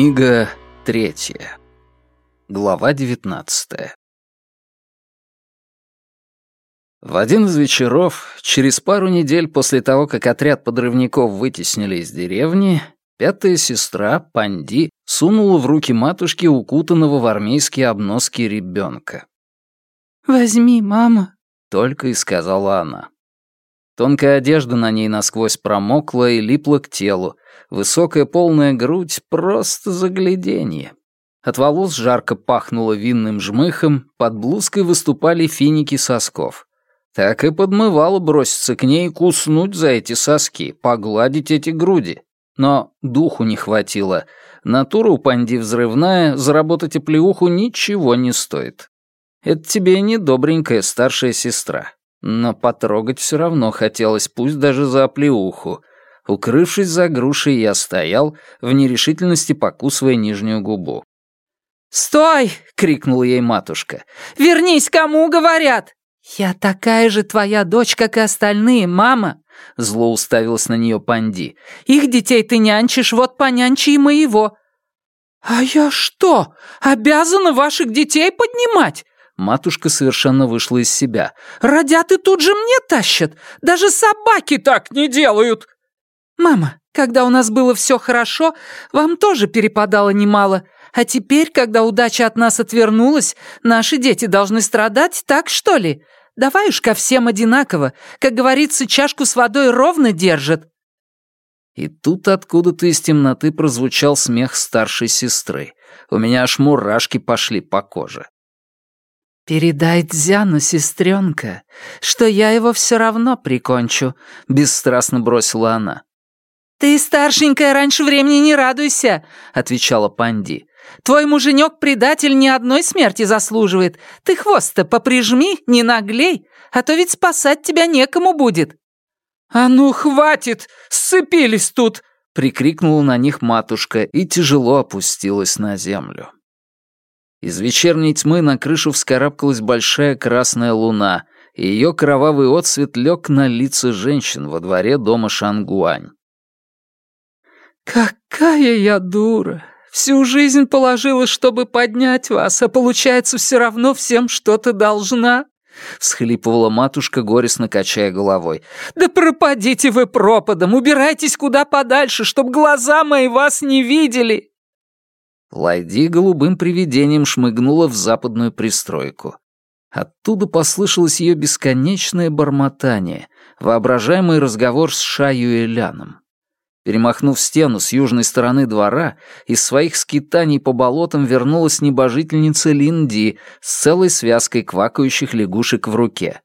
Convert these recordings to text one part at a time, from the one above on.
Книга третья. Глава девятнадцатая. В один из вечеров, через пару недель после того, как отряд подрывников вытеснили из деревни, пятая сестра, Панди, сунула в руки матушки укутанного в армейские обноски ребенка. «Возьми, мама», — только и сказала она. Тонкая одежда на ней насквозь промокла и липла к телу, высокая полная грудь — просто загляденье. От волос жарко пахнуло винным жмыхом, под блузкой выступали финики сосков. Так и подмывало броситься к ней и куснуть за эти соски, погладить эти груди. Но духу не хватило. Натура у панди взрывная, заработать оплеуху ничего не стоит. Это тебе не добренькая старшая сестра. Но потрогать все равно хотелось, пусть даже за оплеуху. Укрывшись за грушей, я стоял, в нерешительности покусывая нижнюю губу. «Стой!» — крикнула ей матушка. «Вернись, кому говорят!» «Я такая же твоя дочь, как и остальные, мама!» Зло уставилась на нее Панди. «Их детей ты нянчишь, вот понянчи и моего!» «А я что, обязана ваших детей поднимать?» Матушка совершенно вышла из себя. «Родят и тут же мне тащат! Даже собаки так не делают!» «Мама, когда у нас было все хорошо, вам тоже перепадало немало. А теперь, когда удача от нас отвернулась, наши дети должны страдать, так что ли? Давай уж ко всем одинаково. Как говорится, чашку с водой ровно держат». И тут откуда-то из темноты прозвучал смех старшей сестры. У меня аж мурашки пошли по коже. «Передай Дзяну, сестренка, что я его все равно прикончу», — бесстрастно бросила она. «Ты, старшенькая, раньше времени не радуйся», — отвечала Панди. «Твой муженек-предатель ни одной смерти заслуживает. Ты хвост-то поприжми, не наглей, а то ведь спасать тебя некому будет». «А ну, хватит! Сцепились тут!» — прикрикнула на них матушка и тяжело опустилась на землю. Из вечерней тьмы на крышу вскарабкалась большая красная луна, и ее кровавый отсвет лег на лица женщин во дворе дома Шангуань. «Какая я дура! Всю жизнь положила, чтобы поднять вас, а получается, все равно всем что-то должна!» — всхлипывала матушка, горестно качая головой. «Да пропадите вы пропадом! Убирайтесь куда подальше, чтоб глаза мои вас не видели!» Лайди голубым привидением шмыгнула в западную пристройку. Оттуда послышалось ее бесконечное бормотание, воображаемый разговор с Шаю Эляном. Перемахнув стену с южной стороны двора, из своих скитаний по болотам вернулась небожительница Линди с целой связкой квакающих лягушек в руке.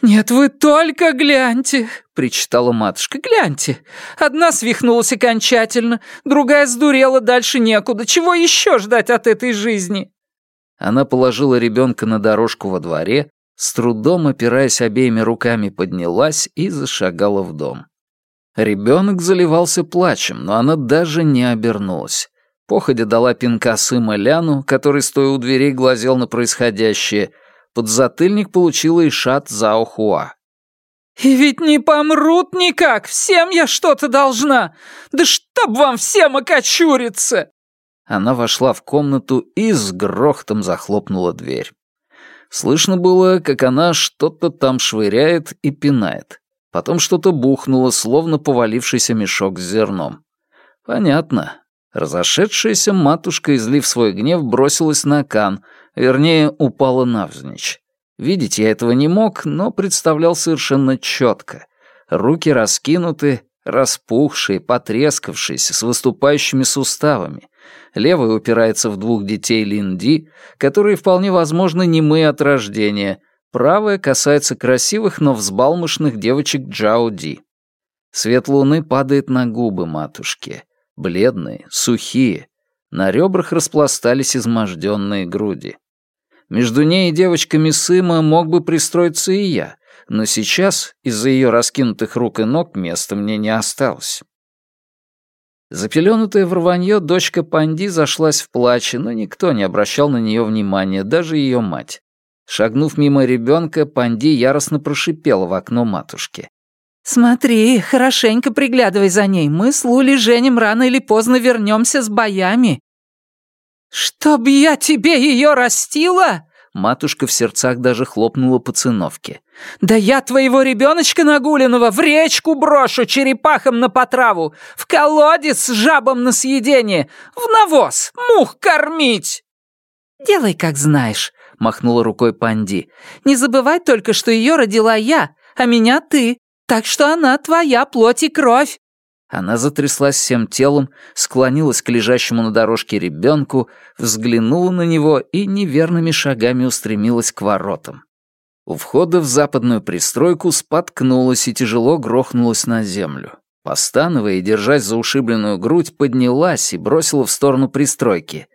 «Нет, вы только гляньте!» — причитала матушка. «Гляньте! Одна свихнулась окончательно, другая сдурела, дальше некуда. Чего еще ждать от этой жизни?» Она положила ребенка на дорожку во дворе, с трудом опираясь обеими руками поднялась и зашагала в дом. Ребенок заливался плачем, но она даже не обернулась. Походя дала пинка сыма Ляну, который, стоя у дверей, глазел на происходящее — Подзатыльник получила и шат Зао Хуа. «И ведь не помрут никак! Всем я что-то должна! Да чтоб вам всем окочуриться!» Она вошла в комнату и с грохотом захлопнула дверь. Слышно было, как она что-то там швыряет и пинает. Потом что-то бухнуло, словно повалившийся мешок с зерном. Понятно. Разошедшаяся матушка, излив свой гнев, бросилась на Кан, Вернее, упала навзничь. Видеть я этого не мог, но представлял совершенно четко. Руки раскинуты, распухшие, потрескавшиеся, с выступающими суставами. Левая упирается в двух детей Линди, которые вполне возможно немые от рождения. Правая касается красивых, но взбалмошных девочек Джао Ди. Свет луны падает на губы матушки. Бледные, сухие. На ребрах распластались изможденные груди. Между ней и девочками Сыма мог бы пристроиться и я, но сейчас из-за ее раскинутых рук и ног места мне не осталось. Запеленутая в рванье дочка Панди зашлась в плаче, но никто не обращал на нее внимания, даже ее мать. Шагнув мимо ребенка, Панди яростно прошипела в окно матушки. «Смотри, хорошенько приглядывай за ней. Мы с Лули Женем рано или поздно вернемся с боями». «Чтоб я тебе ее растила?» Матушка в сердцах даже хлопнула по циновке. «Да я твоего ребеночка нагуленного в речку брошу черепахам на потраву, в колодец с жабом на съедение, в навоз мух кормить!» «Делай, как знаешь», — махнула рукой Панди. «Не забывай только, что ее родила я, а меня ты, так что она твоя плоть и кровь». Она затряслась всем телом, склонилась к лежащему на дорожке ребенку, взглянула на него и неверными шагами устремилась к воротам. У входа в западную пристройку споткнулась и тяжело грохнулась на землю. Постановая и держась за ушибленную грудь, поднялась и бросила в сторону пристройки.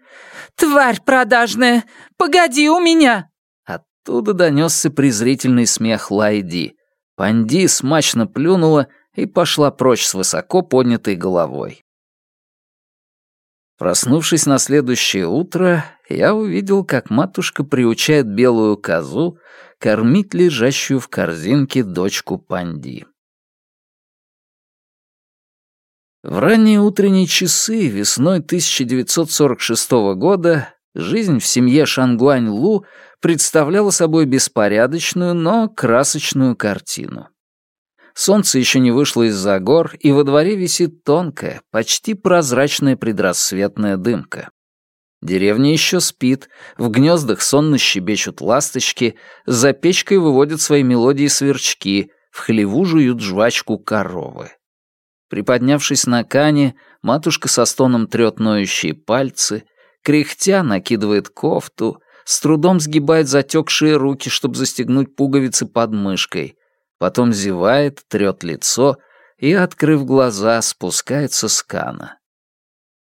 «Тварь продажная! Погоди у меня!» Оттуда донесся презрительный смех Лайди. Панди смачно плюнула и пошла прочь с высоко поднятой головой. Проснувшись на следующее утро, я увидел, как матушка приучает белую козу кормить лежащую в корзинке дочку Панди. В ранние утренние часы весной 1946 года жизнь в семье Шангуань-Лу представляла собой беспорядочную, но красочную картину. Солнце еще не вышло из-за гор, и во дворе висит тонкая, почти прозрачная предрассветная дымка. Деревня еще спит, в гнездах сонно щебечут ласточки, за печкой выводят свои мелодии сверчки, в хлеву жуют жвачку коровы. Приподнявшись на кане, матушка со стоном трет ноющие пальцы, кряхтя накидывает кофту, с трудом сгибает затекшие руки, чтобы застегнуть пуговицы под мышкой, потом зевает, трет лицо и, открыв глаза, спускается с кана.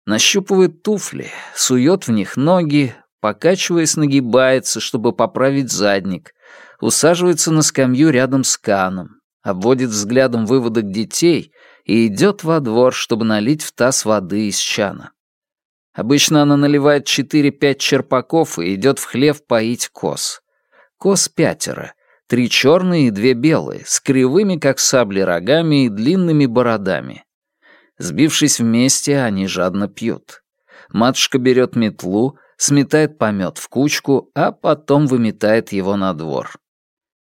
Нащупывает туфли, сует в них ноги, покачиваясь, нагибается, чтобы поправить задник, усаживается на скамью рядом с каном, обводит взглядом выводок детей и идет во двор, чтобы налить в таз воды из чана. Обычно она наливает 4-5 черпаков и идет в хлев поить коз. Коз пятеро — Три черные и две белые, с кривыми, как сабли, рогами и длинными бородами. Сбившись вместе, они жадно пьют. Матушка берет метлу, сметает помет в кучку, а потом выметает его на двор.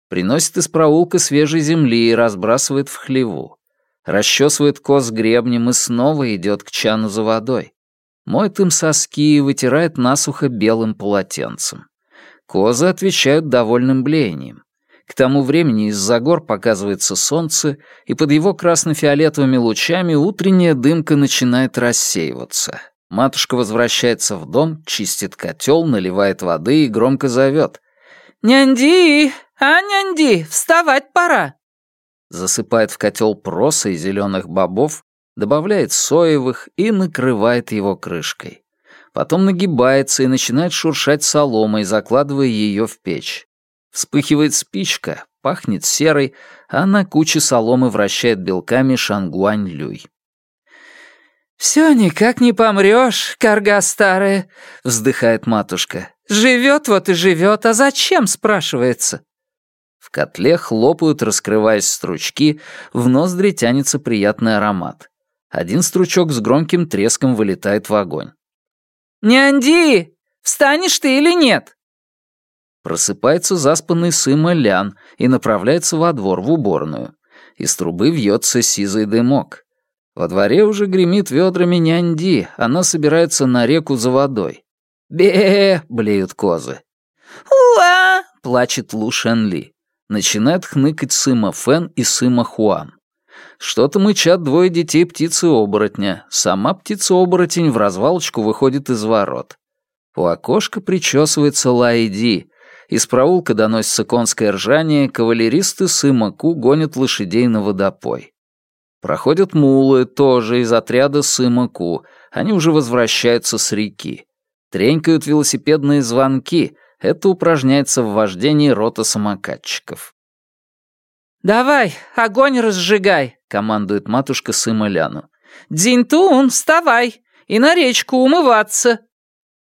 Приносит из проулка свежей земли и разбрасывает в хлеву. Расчесывает коз гребнем и снова идет к чану за водой. Моет им соски и вытирает насухо белым полотенцем. Козы отвечают довольным блеянием. К тому времени из-за гор показывается солнце, и под его красно-фиолетовыми лучами утренняя дымка начинает рассеиваться. Матушка возвращается в дом, чистит котел, наливает воды и громко зовет. «Нянди! А, нянди, вставать пора!» Засыпает в котел проса и зеленых бобов, добавляет соевых и накрывает его крышкой. Потом нагибается и начинает шуршать соломой, закладывая ее в печь. Вспыхивает спичка, пахнет серой, а на куче соломы вращает белками шангуань-люй. «Все никак не помрешь, корга старая», — вздыхает матушка. «Живет вот и живет, а зачем?» — спрашивается. В котле хлопают, раскрываясь стручки, в ноздри тянется приятный аромат. Один стручок с громким треском вылетает в огонь. «Нянди, встанешь ты или нет?» Просыпается заспанный Сыма Лян и направляется во двор, в уборную. Из трубы вьется сизый дымок. Во дворе уже гремит ведрами нянди, она собирается на реку за водой. бе блеют козы. «Уа!» — плачет Лу Шен. Начинает хныкать Сыма Фэн и Сыма Хуан. Что-то мычат двое детей птицы-оборотня. Сама птица-оборотень в развалочку выходит из ворот. У окошка причесывается Лайди, из проулка доносится конское ржание, кавалеристы с Имаку гонят лошадей на водопой. Проходят мулы, тоже из отряда с Имаку. Они уже возвращаются с реки. Тренькают велосипедные звонки. Это упражняется в вождении рота самокатчиков. «Давай, огонь разжигай!» — командует матушка Сымоляну. «Дзиньтун, вставай! И на речку умываться!»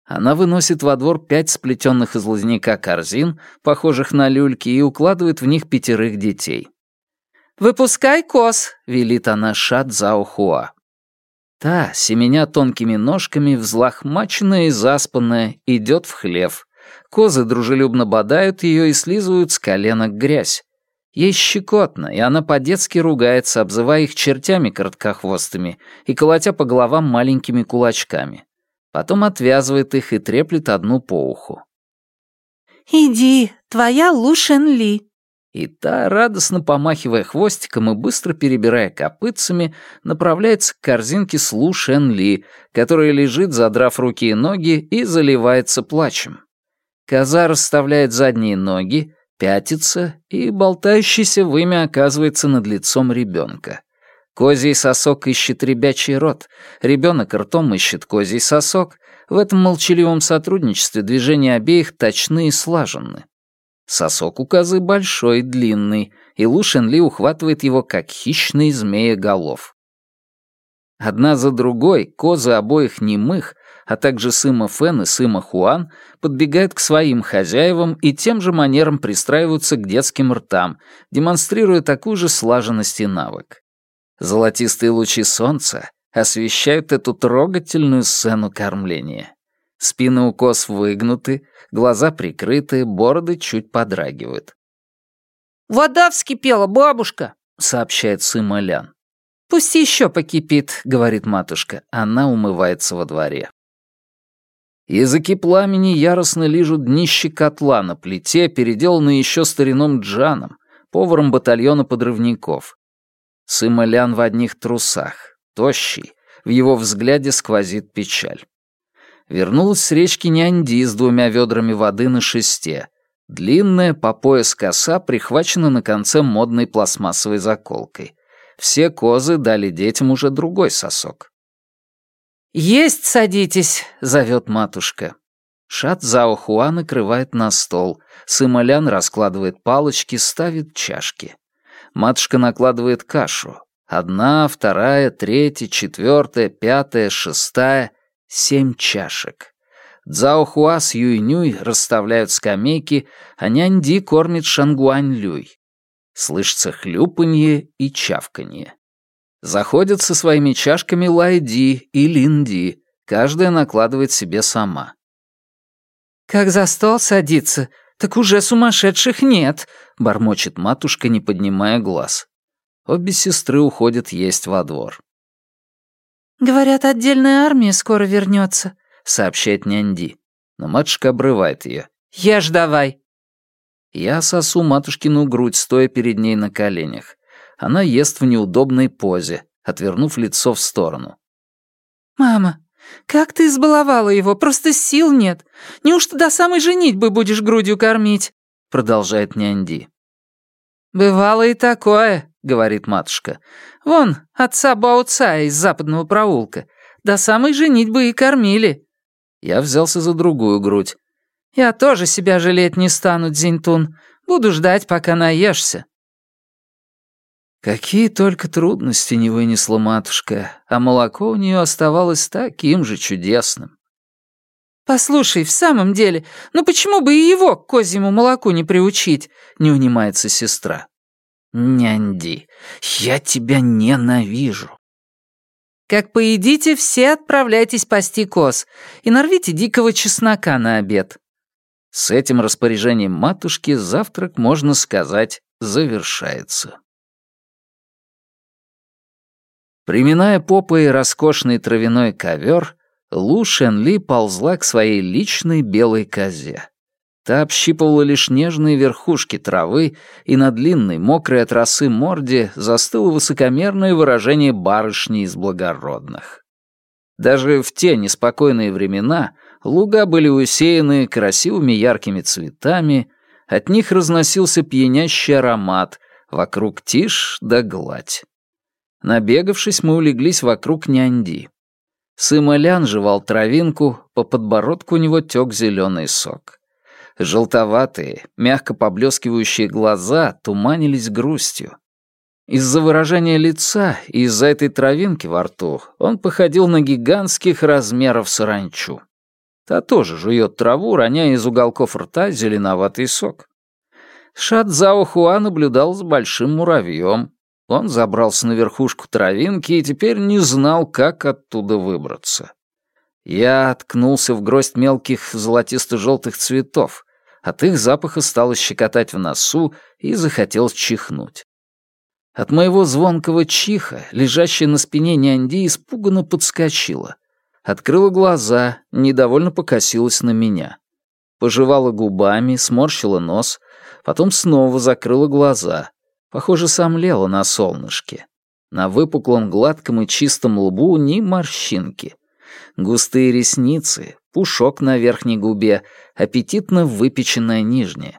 Она выносит во двор пять сплетенных из лозняка корзин, похожих на люльки, и укладывает в них пятерых детей. «Выпускай коз», — велит она Шат Заохуа. Та, семеня тонкими ножками, взлохмаченная и заспанная, идет в хлев. Козы дружелюбно бодают ее и слизывают с коленок грязь. Ей щекотно, и она по-детски ругается, обзывая их чертями короткохвостыми и колотя по головам маленькими кулачками. Потом отвязывает их и треплет одну по уху. «Иди, твоя Лу Шен Ли», и та, радостно помахивая хвостиком и быстро перебирая копытцами, направляется к корзинке с Лу Шен Ли, которая лежит, задрав руки и ноги, и заливается плачем. Коза расставляет задние ноги, пятится, и болтающийся вымя оказывается над лицом ребенка. Козий сосок ищет ребячий рот, ребенок ртом ищет козий сосок. В этом молчаливом сотрудничестве движения обеих точны и слаженны. Сосок у козы большой, длинный, и Лу Шенли ухватывает его, как хищный змея голов. Одна за другой козы обоих немых, а также Сыма Фэн и Сыма Хуан подбегают к своим хозяевам и тем же манером пристраиваются к детским ртам, демонстрируя такую же слаженность и навык. Золотистые лучи солнца освещают эту трогательную сцену кормления. Спины у коз выгнуты, глаза прикрыты, бороды чуть подрагивают. «Вода вскипела, бабушка!» — сообщает Сыма Лян. «Пусть еще покипит», — говорит матушка. Она умывается во дворе. Языки пламени яростно лижут днище котла на плите, переделанные еще старином Джаном, поваром батальона подрывников. Сыма Лян в одних трусах, тощий, в его взгляде сквозит печаль вернулась с речки Нянди с двумя ведрами воды на шесте. Длинная, по пояс коса прихвачена на конце модной пластмассовой заколкой. Все козы дали детям уже другой сосок. «Есть садитесь», — зовет матушка. Шат Зао Хуа накрывает на стол. Сымолян раскладывает палочки, ставит чашки. Матушка накладывает кашу. Одна, вторая, третья, четвертая, пятая, шестая — семь чашек. Цзаохуа с Юйнюй расставляют скамейки, а Няньди кормит Шангуань-Люй. Слышится хлюпанье и чавканье. Заходят со своими чашками Лайди и Линди, каждая накладывает себе сама. «Как за стол садиться, так уже сумасшедших нет», — бормочет матушка, не поднимая глаз. Обе сестры уходят есть во двор. «Говорят, отдельная армия скоро вернется», — сообщает Нянди. Но матушка обрывает ее. «Ешь давай». Я сосу матушкину грудь, стоя перед ней на коленях. Она ест в неудобной позе, отвернув лицо в сторону. «Мама, как ты избаловала его, просто сил нет. Неужто до самой женитьбы будешь грудью кормить?» Продолжает Нянди. «Бывало и такое», — говорит матушка. «Вон, отца Бауца из западного проулка. До самой женитьбы и кормили». Я взялся за другую грудь. «Я тоже себя жалеть не стану, Дзинтун. Буду ждать, пока наешься». Какие только трудности не вынесла матушка, а молоко у нее оставалось таким же чудесным. «Послушай, в самом деле, ну почему бы и его к козьему молоку не приучить?» — не унимается сестра. «Нянди, я тебя ненавижу». «Как поедите, все отправляйтесь пасти коз и нарвите дикого чеснока на обед». С этим распоряжением матушки завтрак, можно сказать, завершается. Приминая попой роскошный травяной ковер, Лу Шенли ползла к своей личной белой козе. Та общипывала лишь нежные верхушки травы, и на длинной, мокрой от росы морде застыло высокомерное выражение барышни из благородных. Даже в те неспокойные времена луга были усеяны красивыми яркими цветами, от них разносился пьянящий аромат, вокруг тишь да гладь. Набегавшись, мы улеглись вокруг нянди. Сымолян жевал травинку, по подбородку у него тек зеленый сок. Желтоватые, мягко поблескивающие глаза туманились грустью. Из-за выражения лица и из-за этой травинки во рту он походил на гигантских размеров саранчу. Та тоже жует траву, роняя из уголков рта зеленоватый сок. Шат Зао Хуа наблюдал с большим муравьем, Он забрался на верхушку травинки и теперь не знал, как оттуда выбраться. Я откнулся в гроздь мелких золотисто-желтых цветов. От их запаха стало щекотать в носу и захотелось чихнуть. От моего звонкого чиха, лежащая на спине нянди, испуганно подскочила. Открыла глаза, недовольно покосилась на меня. Пожевала губами, сморщила нос, потом снова закрыла глаза. Похоже, сомлела на солнышке. На выпуклом, гладком и чистом лбу ни морщинки. Густые ресницы, пушок на верхней губе, аппетитно выпеченная нижняя.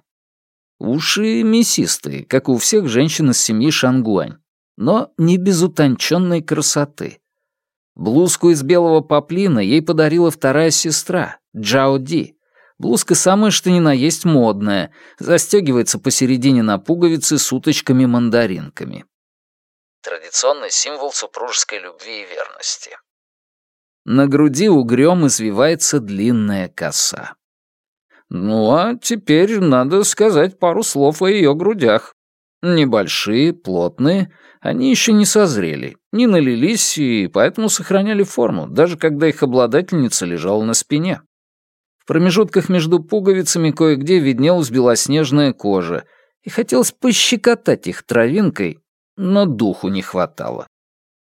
Уши мясистые, как у всех женщин из семьи Шангуань, но не без утонченной красоты. Блузку из белого поплина ей подарила вторая сестра, Джао Ди. Блузка самая что ни на есть модная, застегивается посередине на пуговицы с уточками-мандаринками. Традиционный символ супружеской любви и верности. На груди угрём извивается длинная коса. Ну, а теперь надо сказать пару слов о ее грудях. Небольшие, плотные, они еще не созрели, не налились и поэтому сохраняли форму, даже когда их обладательница лежала на спине. В промежутках между пуговицами кое-где виднелась белоснежная кожа, и хотелось пощекотать их травинкой, но духу не хватало.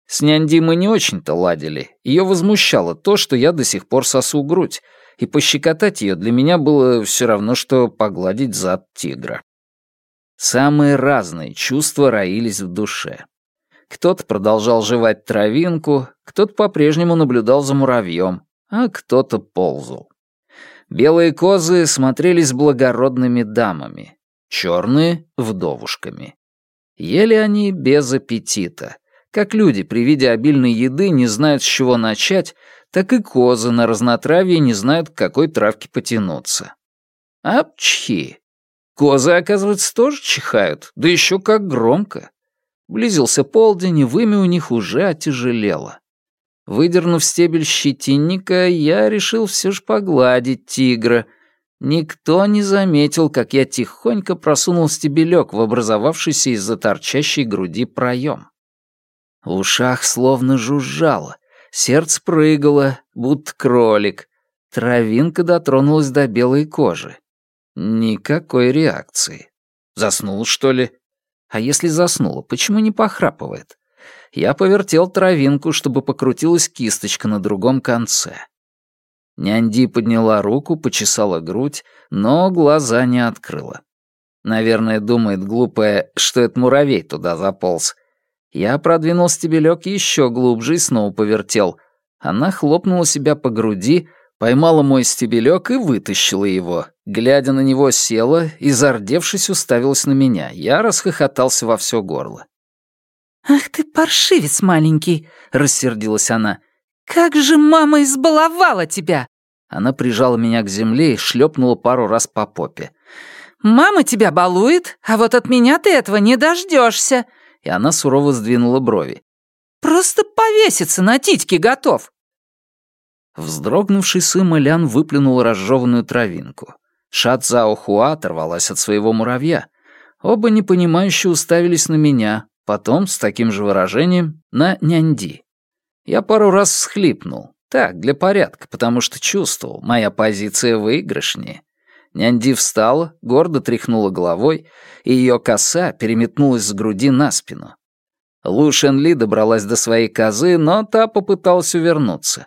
С нянди мы не очень-то ладили. Ее возмущало то, что я до сих пор сосу грудь, и пощекотать ее для меня было все равно, что погладить зад тигра. Самые разные чувства роились в душе. Кто-то продолжал жевать травинку, кто-то по-прежнему наблюдал за муравьем, а кто-то ползал. Белые козы смотрелись благородными дамами, черные — вдовушками. Ели они без аппетита. Как люди при виде обильной еды не знают, с чего начать, так и козы на разнотравье не знают, к какой травке потянуться. Апчхи! Козы, оказывается, тоже чихают, да еще как громко. Близился полдень, и вымя у них уже отяжелело. Выдернув стебель щетинника, я решил все же погладить тигра. Никто не заметил, как я тихонько просунул стебелек в образовавшийся из-за торчащей груди проем. В ушах словно жужжало, сердце прыгало, будто кролик. Травинка дотронулась до белой кожи. Никакой реакции. Заснул, что ли? А если заснула, почему не похрапывает? Я повертел травинку, чтобы покрутилась кисточка на другом конце. Нянди подняла руку, почесала грудь, но глаза не открыла. Наверное, думает глупая, что это муравей туда заполз, я продвинул стебелек еще глубже и снова повертел. Она хлопнула себя по груди, поймала мой стебелек и вытащила его. Глядя на него, села и, зардевшись, уставилась на меня. Я расхохотался во все горло. «Ах ты паршивец маленький!» — рассердилась она. «Как же мама избаловала тебя!» Она прижала меня к земле и шлепнула пару раз по попе. «Мама тебя балует, а вот от меня ты этого не дождешься и она сурово сдвинула брови. «Просто повеситься на титьке готов!» Вздрогнувший Сыма Лян выплюнул разжеванную травинку. Ша Цао Хуа оторвалась от своего муравья. Оба непонимающе уставились на меня, потом, с таким же выражением, на нянди. Я пару раз всхлипнул. Так, для порядка, потому что чувствовал, моя позиция выигрышнее. Нянди встала, гордо тряхнула головой, и ее коса переметнулась с груди на спину. Лу Шенли добралась до своей козы, но та попыталась увернуться.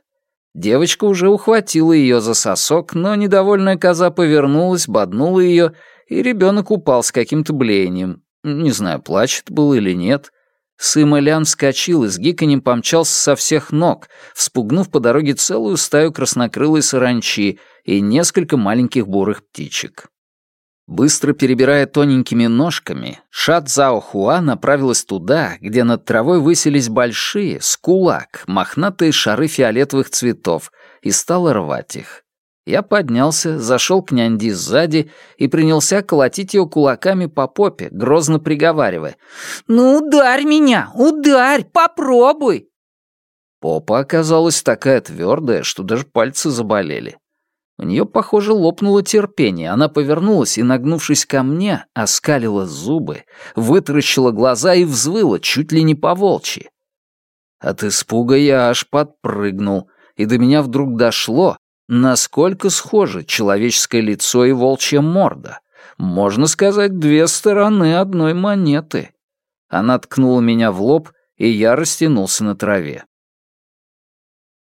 Девочка уже ухватила ее за сосок, но недовольная коза повернулась, боднула ее, и ребенок упал с каким-то блеянием. Не знаю, плачет был или нет. Сыма Лян вскочил и с гиканьем помчался со всех ног, вспугнув по дороге целую стаю краснокрылой саранчи и несколько маленьких бурых птичек. Быстро перебирая тоненькими ножками, Ша Цао Хуа направилась туда, где над травой высились большие, с кулак, мохнатые шары фиолетовых цветов, и стала рвать их. Я поднялся, зашел к нянди сзади и принялся колотить ее кулаками по попе, грозно приговаривая. «Ну, ударь меня! Ударь! Попробуй!» Попа оказалась такая твердая, что даже пальцы заболели. У нее, похоже, лопнуло терпение. Она повернулась и, нагнувшись ко мне, оскалила зубы, вытаращила глаза и взвыла, чуть ли не по-волчьи. От испуга я аж подпрыгнул, и до меня вдруг дошло, насколько схожи человеческое лицо и волчья морда. Можно сказать, две стороны одной монеты. Она ткнула меня в лоб, и я растянулся на траве.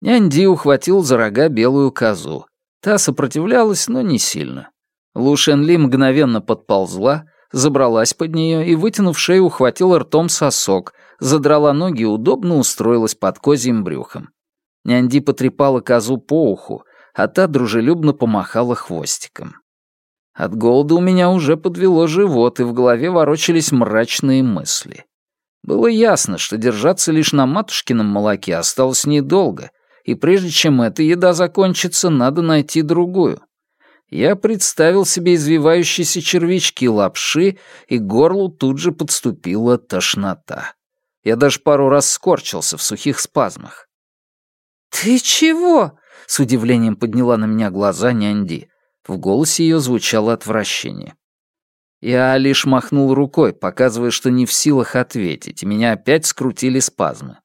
Нянди ухватил за рога белую козу. Та сопротивлялась, но не сильно. Лу Шенли мгновенно подползла, забралась под нее и, вытянув шею, ухватила ртом сосок, задрала ноги и удобно устроилась под козьим брюхом. Нянди потрепала козу по уху, а та дружелюбно помахала хвостиком. От голода у меня уже подвело живот, и в голове ворочались мрачные мысли. Было ясно, что держаться лишь на матушкином молоке осталось недолго, и прежде чем эта еда закончится, надо найти другую. Я представил себе извивающиеся червячки лапши, и горлу тут же подступила тошнота. Я даже пару раз скорчился в сухих спазмах. «Ты чего?» — с удивлением подняла на меня глаза нянди. В голосе ее звучало отвращение. Я лишь махнул рукой, показывая, что не в силах ответить, и меня опять скрутили спазмы.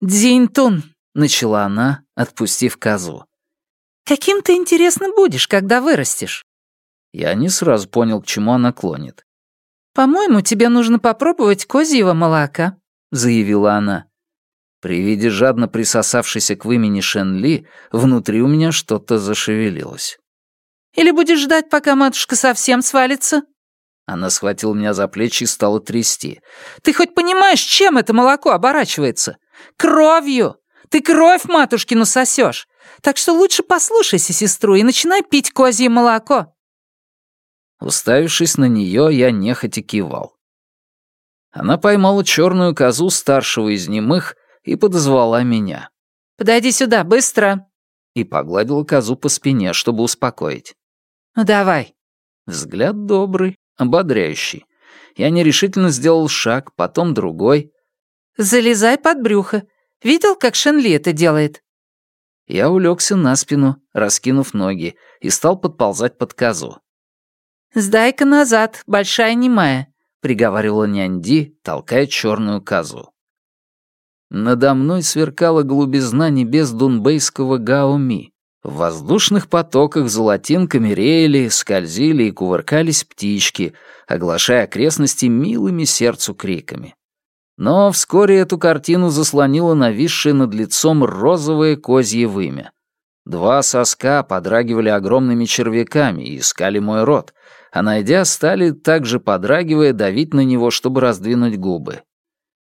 «Дзиньтун», — начала она, отпустив козу. «Каким ты, интересно, будешь, когда вырастешь?» Я не сразу понял, к чему она клонит. «По-моему, тебе нужно попробовать козьего молока», — заявила она. При виде жадно присосавшейся к вымени Шенли, внутри у меня что-то зашевелилось. «Или будешь ждать, пока матушка совсем свалится?» Она схватила меня за плечи и стала трясти. «Ты хоть понимаешь, чем это молоко оборачивается? Кровью! Ты кровь матушкину сосешь! Так что лучше послушайся сестру и начинай пить козье молоко!» Уставившись на нее, я нехотя кивал. Она поймала черную козу старшего из немых и подозвала меня. «Подойди сюда, быстро!» И погладила козу по спине, чтобы успокоить. «Ну давай!» Взгляд добрый, ободряющий. Я нерешительно сделал шаг, потом другой. «Залезай под брюхо. Видел, как Шенли это делает?» Я улегся на спину, раскинув ноги, и стал подползать под козу. «Сдай-ка назад, большая немая», — приговаривала нянди, толкая черную козу. Надо мной сверкала глубизна небес дунбейского Гаоми. В воздушных потоках золотинками реяли, скользили и кувыркались птички, оглашая окрестности милыми сердцу криками. Но вскоре эту картину заслонило нависшее над лицом розовое козье вымя. Два соска подрагивали огромными червяками и искали мой рот, а найдя, стали, также подрагивая, давить на него, чтобы раздвинуть губы.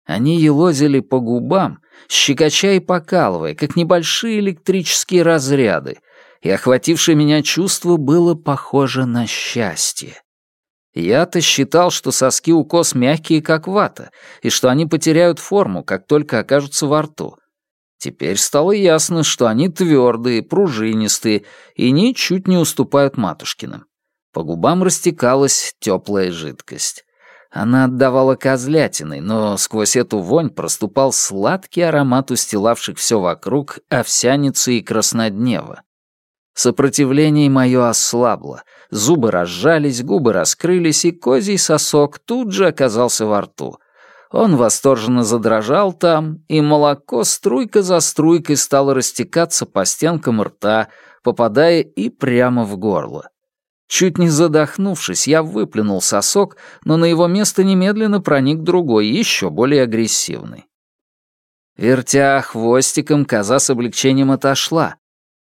Они елозили по губам, щекоча и покалывая, как небольшие электрические разряды, и охватившее меня чувство было похоже на счастье. Я-то считал, что соски у коз мягкие, как вата, и что они потеряют форму, как только окажутся во рту. Теперь стало ясно, что они твердые, пружинистые и ничуть не уступают матушкиным. По губам растекалась теплая жидкость. Она отдавала козлятиной, но сквозь эту вонь проступал сладкий аромат устилавших все вокруг овсяницы и красноднева. Сопротивление мое ослабло, зубы разжались, губы раскрылись, и козий сосок тут же оказался во рту. Он восторженно задрожал там, и молоко струйка за струйкой стало растекаться по стенкам рта, попадая и прямо в горло. Чуть не задохнувшись, я выплюнул сосок, но на его место немедленно проник другой, еще более агрессивный. Вертя хвостиком, коза с облегчением отошла.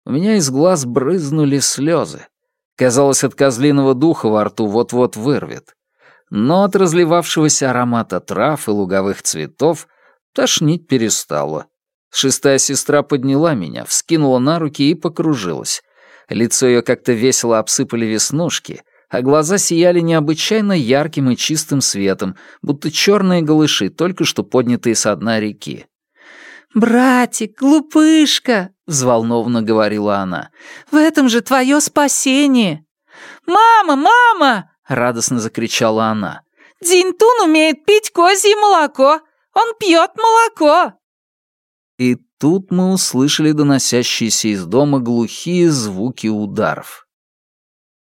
У меня из глаз брызнули слезы. Казалось, от козлиного духа во рту вот-вот вырвет. Но от разливавшегося аромата трав и луговых цветов тошнить перестало. Шестая сестра подняла меня, вскинула на руки и покружилась. Лицо ее как-то весело обсыпали веснушки, а глаза сияли необычайно ярким и чистым светом, будто черные голыши, только что поднятые со дна реки. «Братик, глупышка!» — взволнованно говорила она. «В этом же твое спасение!» «Мама, мама!» — радостно закричала она. «Дзинтун умеет пить козье молоко! Он пьет молоко!» И тут мы услышали доносящиеся из дома глухие звуки ударов.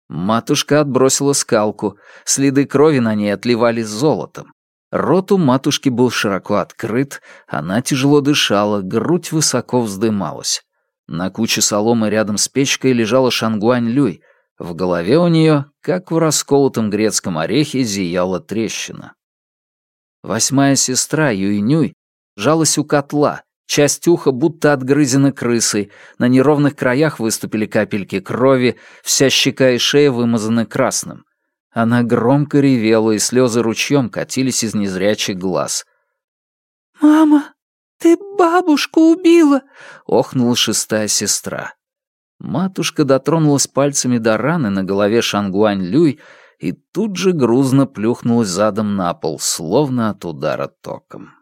Матушка отбросила скалку, следы крови на ней отливали золотом. Рот у матушки был широко открыт, она тяжело дышала, грудь высоко вздымалась. На куче соломы рядом с печкой лежала Шангуань Люй. В голове у нее, как в расколотом грецком орехе, зияла трещина. Восьмая сестра Юйнюй жалась у котла, часть уха будто отгрызена крысой, на неровных краях выступили капельки крови, вся щека и шея вымазаны красным. Она громко ревела, и слезы ручьем катились из незрячих глаз. «Мама, ты бабушку убила!» — охнула шестая сестра. Матушка дотронулась пальцами до раны на голове Шангуань Люй и тут же грузно плюхнулась задом на пол, словно от удара током.